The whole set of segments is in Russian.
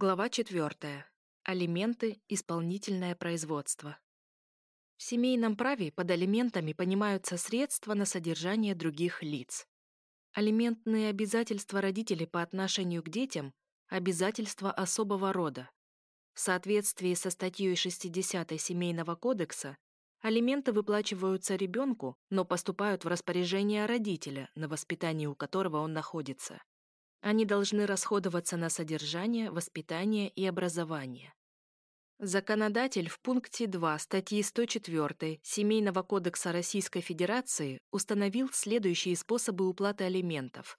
Глава 4. Алименты. Исполнительное производство. В семейном праве под алиментами понимаются средства на содержание других лиц. Алиментные обязательства родителей по отношению к детям – обязательства особого рода. В соответствии со статьей 60 Семейного кодекса алименты выплачиваются ребенку, но поступают в распоряжение родителя, на воспитании у которого он находится. Они должны расходоваться на содержание, воспитание и образование. Законодатель в пункте 2 статьи 104 Семейного кодекса Российской Федерации установил следующие способы уплаты алиментов.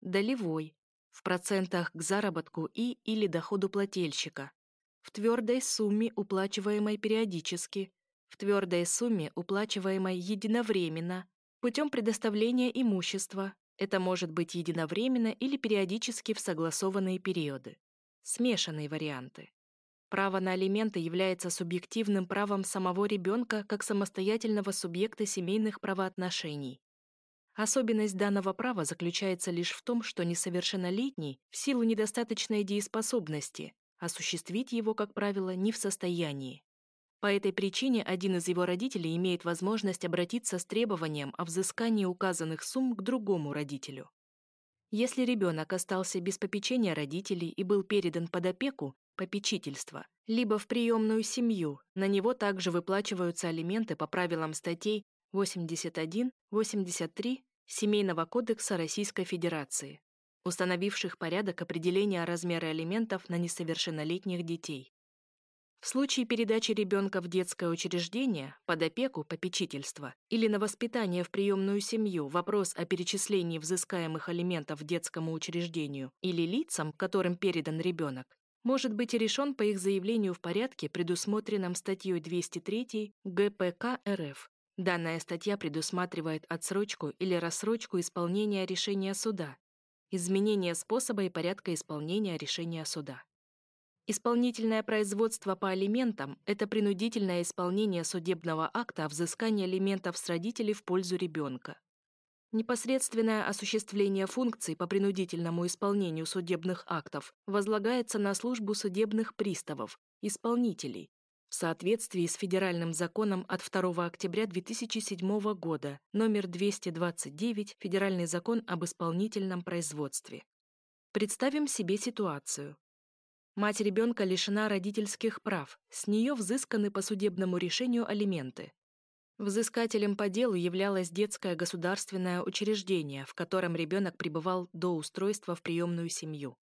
Долевой – в процентах к заработку и или доходу плательщика, в твердой сумме, уплачиваемой периодически, в твердой сумме, уплачиваемой единовременно, путем предоставления имущества, это может быть единовременно или периодически в согласованные периоды. Смешанные варианты. Право на алименты является субъективным правом самого ребенка как самостоятельного субъекта семейных правоотношений. Особенность данного права заключается лишь в том, что несовершеннолетний в силу недостаточной дееспособности осуществить его, как правило, не в состоянии. По этой причине один из его родителей имеет возможность обратиться с требованием о взыскании указанных сумм к другому родителю. Если ребенок остался без попечения родителей и был передан под опеку, попечительство, либо в приемную семью, на него также выплачиваются алименты по правилам статей 81, 83 Семейного кодекса Российской Федерации, установивших порядок определения размера алиментов на несовершеннолетних детей. В случае передачи ребенка в детское учреждение, под опеку, попечительство или на воспитание в приемную семью вопрос о перечислении взыскаемых алиментов детскому учреждению или лицам, которым передан ребенок, может быть решен по их заявлению в порядке, предусмотренном статьей 203 ГПК РФ. Данная статья предусматривает отсрочку или рассрочку исполнения решения суда, изменение способа и порядка исполнения решения суда. Исполнительное производство по алиментам – это принудительное исполнение судебного акта о взыскании алиментов с родителей в пользу ребенка. Непосредственное осуществление функций по принудительному исполнению судебных актов возлагается на службу судебных приставов, исполнителей, в соответствии с федеральным законом от 2 октября 2007 года, номер 229, Федеральный закон об исполнительном производстве. Представим себе ситуацию. Мать ребенка лишена родительских прав, с нее взысканы по судебному решению алименты. Взыскателем по делу являлось детское государственное учреждение, в котором ребенок пребывал до устройства в приемную семью.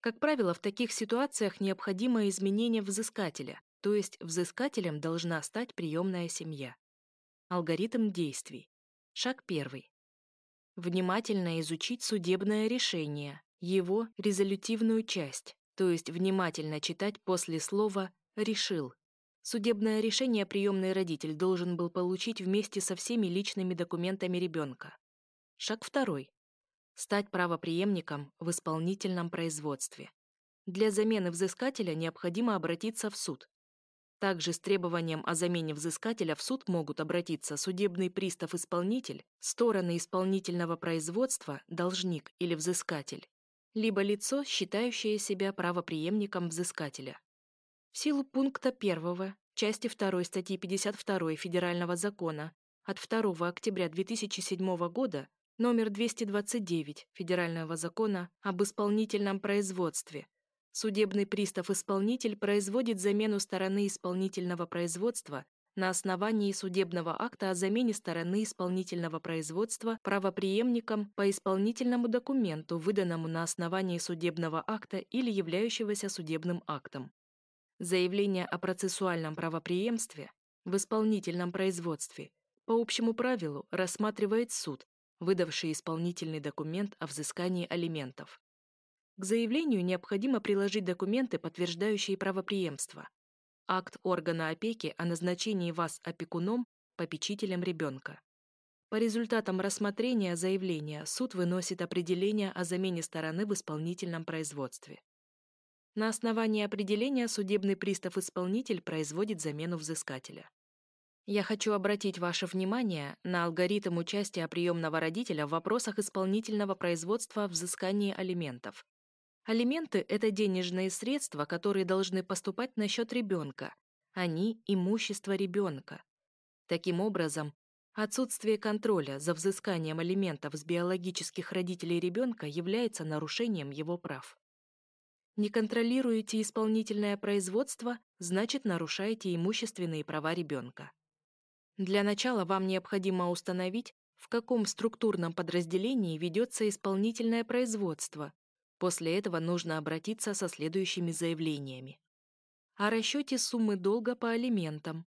Как правило, в таких ситуациях необходимо изменение взыскателя, то есть взыскателем должна стать приемная семья. Алгоритм действий. Шаг первый. Внимательно изучить судебное решение, его резолютивную часть, то есть внимательно читать после слова «решил». Судебное решение приемный родитель должен был получить вместе со всеми личными документами ребенка. Шаг второй. Стать правоприемником в исполнительном производстве. Для замены взыскателя необходимо обратиться в суд. Также с требованием о замене взыскателя в суд могут обратиться судебный пристав-исполнитель, стороны исполнительного производства, должник или взыскатель, либо лицо, считающее себя правоприемником взыскателя. В силу пункта 1 части 2 статьи 52 Федерального закона от 2 октября 2007 года номер 229 Федерального закона об исполнительном производстве судебный пристав-исполнитель производит замену стороны исполнительного производства на основании судебного акта о замене стороны исполнительного производства правоприемником по исполнительному документу, выданному на основании судебного акта или являющегося судебным актом. Заявление о процессуальном правоприемстве в исполнительном производстве по общему правилу рассматривает суд, выдавший исполнительный документ о взыскании алиментов. К заявлению необходимо приложить документы, подтверждающие правоприемство, акт органа опеки о назначении вас опекуном, попечителем ребенка. По результатам рассмотрения заявления суд выносит определение о замене стороны в исполнительном производстве. На основании определения судебный пристав-исполнитель производит замену взыскателя. Я хочу обратить ваше внимание на алгоритм участия приемного родителя в вопросах исполнительного производства взыскания алиментов. Алименты – это денежные средства, которые должны поступать на счет ребенка. Они – имущество ребенка. Таким образом, отсутствие контроля за взысканием алиментов с биологических родителей ребенка является нарушением его прав. Не контролируете исполнительное производство, значит нарушаете имущественные права ребенка. Для начала вам необходимо установить, в каком структурном подразделении ведется исполнительное производство. После этого нужно обратиться со следующими заявлениями. О расчете суммы долга по алиментам,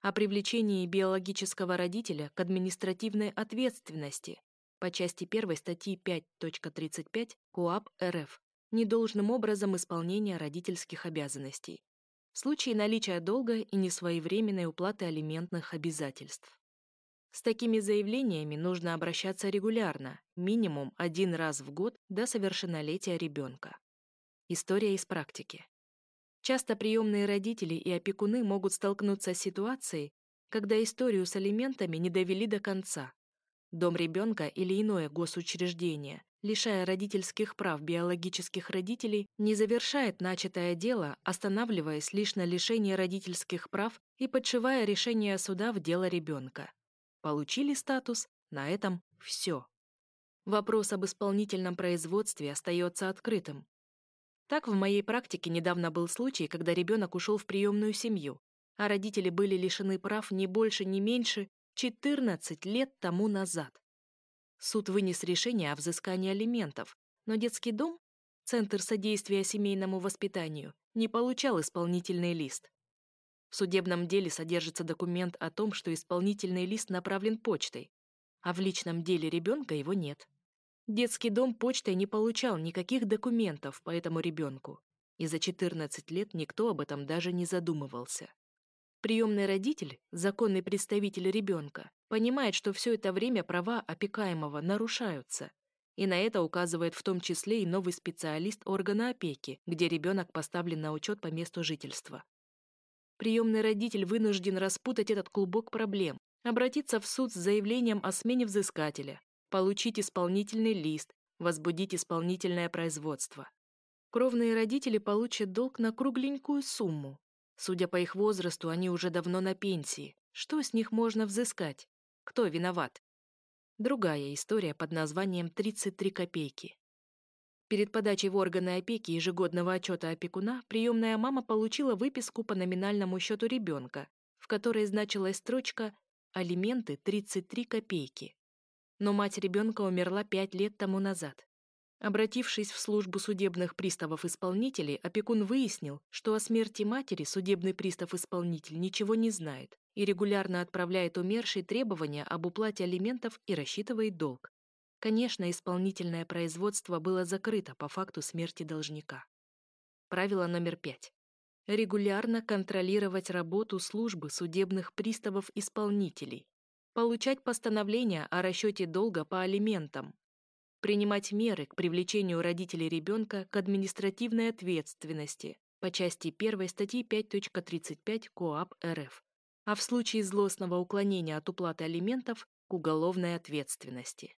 о привлечении биологического родителя к административной ответственности по части 1 статьи 5.35 КоАП РФ недолжным образом исполнения родительских обязанностей в случае наличия долга и несвоевременной уплаты алиментных обязательств. С такими заявлениями нужно обращаться регулярно, минимум один раз в год до совершеннолетия ребенка. История из практики. Часто приемные родители и опекуны могут столкнуться с ситуацией, когда историю с алиментами не довели до конца. Дом ребенка или иное госучреждение, лишая родительских прав биологических родителей, не завершает начатое дело, останавливаясь лишь на лишении родительских прав и подшивая решение суда в дело ребенка. Получили статус, на этом все. Вопрос об исполнительном производстве остается открытым. Так в моей практике недавно был случай, когда ребенок ушел в приемную семью, а родители были лишены прав не больше, не меньше 14 лет тому назад. Суд вынес решение о взыскании алиментов, но детский дом, Центр содействия семейному воспитанию, не получал исполнительный лист. В судебном деле содержится документ о том, что исполнительный лист направлен почтой, а в личном деле ребенка его нет. Детский дом почтой не получал никаких документов по этому ребенку, и за 14 лет никто об этом даже не задумывался. Приемный родитель, законный представитель ребенка, понимает, что все это время права опекаемого нарушаются, и на это указывает в том числе и новый специалист органа опеки, где ребенок поставлен на учет по месту жительства. Приемный родитель вынужден распутать этот клубок проблем, обратиться в суд с заявлением о смене взыскателя, получить исполнительный лист, возбудить исполнительное производство. Кровные родители получат долг на кругленькую сумму. Судя по их возрасту, они уже давно на пенсии. Что с них можно взыскать? Кто виноват? Другая история под названием «33 копейки». Перед подачей в органы опеки ежегодного отчета опекуна приемная мама получила выписку по номинальному счету ребенка, в которой значилась строчка «Алименты 33 копейки». Но мать ребенка умерла пять лет тому назад. Обратившись в службу судебных приставов-исполнителей, опекун выяснил, что о смерти матери судебный пристав-исполнитель ничего не знает и регулярно отправляет умершей требования об уплате алиментов и рассчитывает долг. Конечно, исполнительное производство было закрыто по факту смерти должника. Правило номер пять. Регулярно контролировать работу службы судебных приставов-исполнителей. Получать постановления о расчете долга по алиментам. Принимать меры к привлечению родителей ребенка к административной ответственности по части 1 статьи 5.35 КоАП РФ, а в случае злостного уклонения от уплаты алиментов к уголовной ответственности.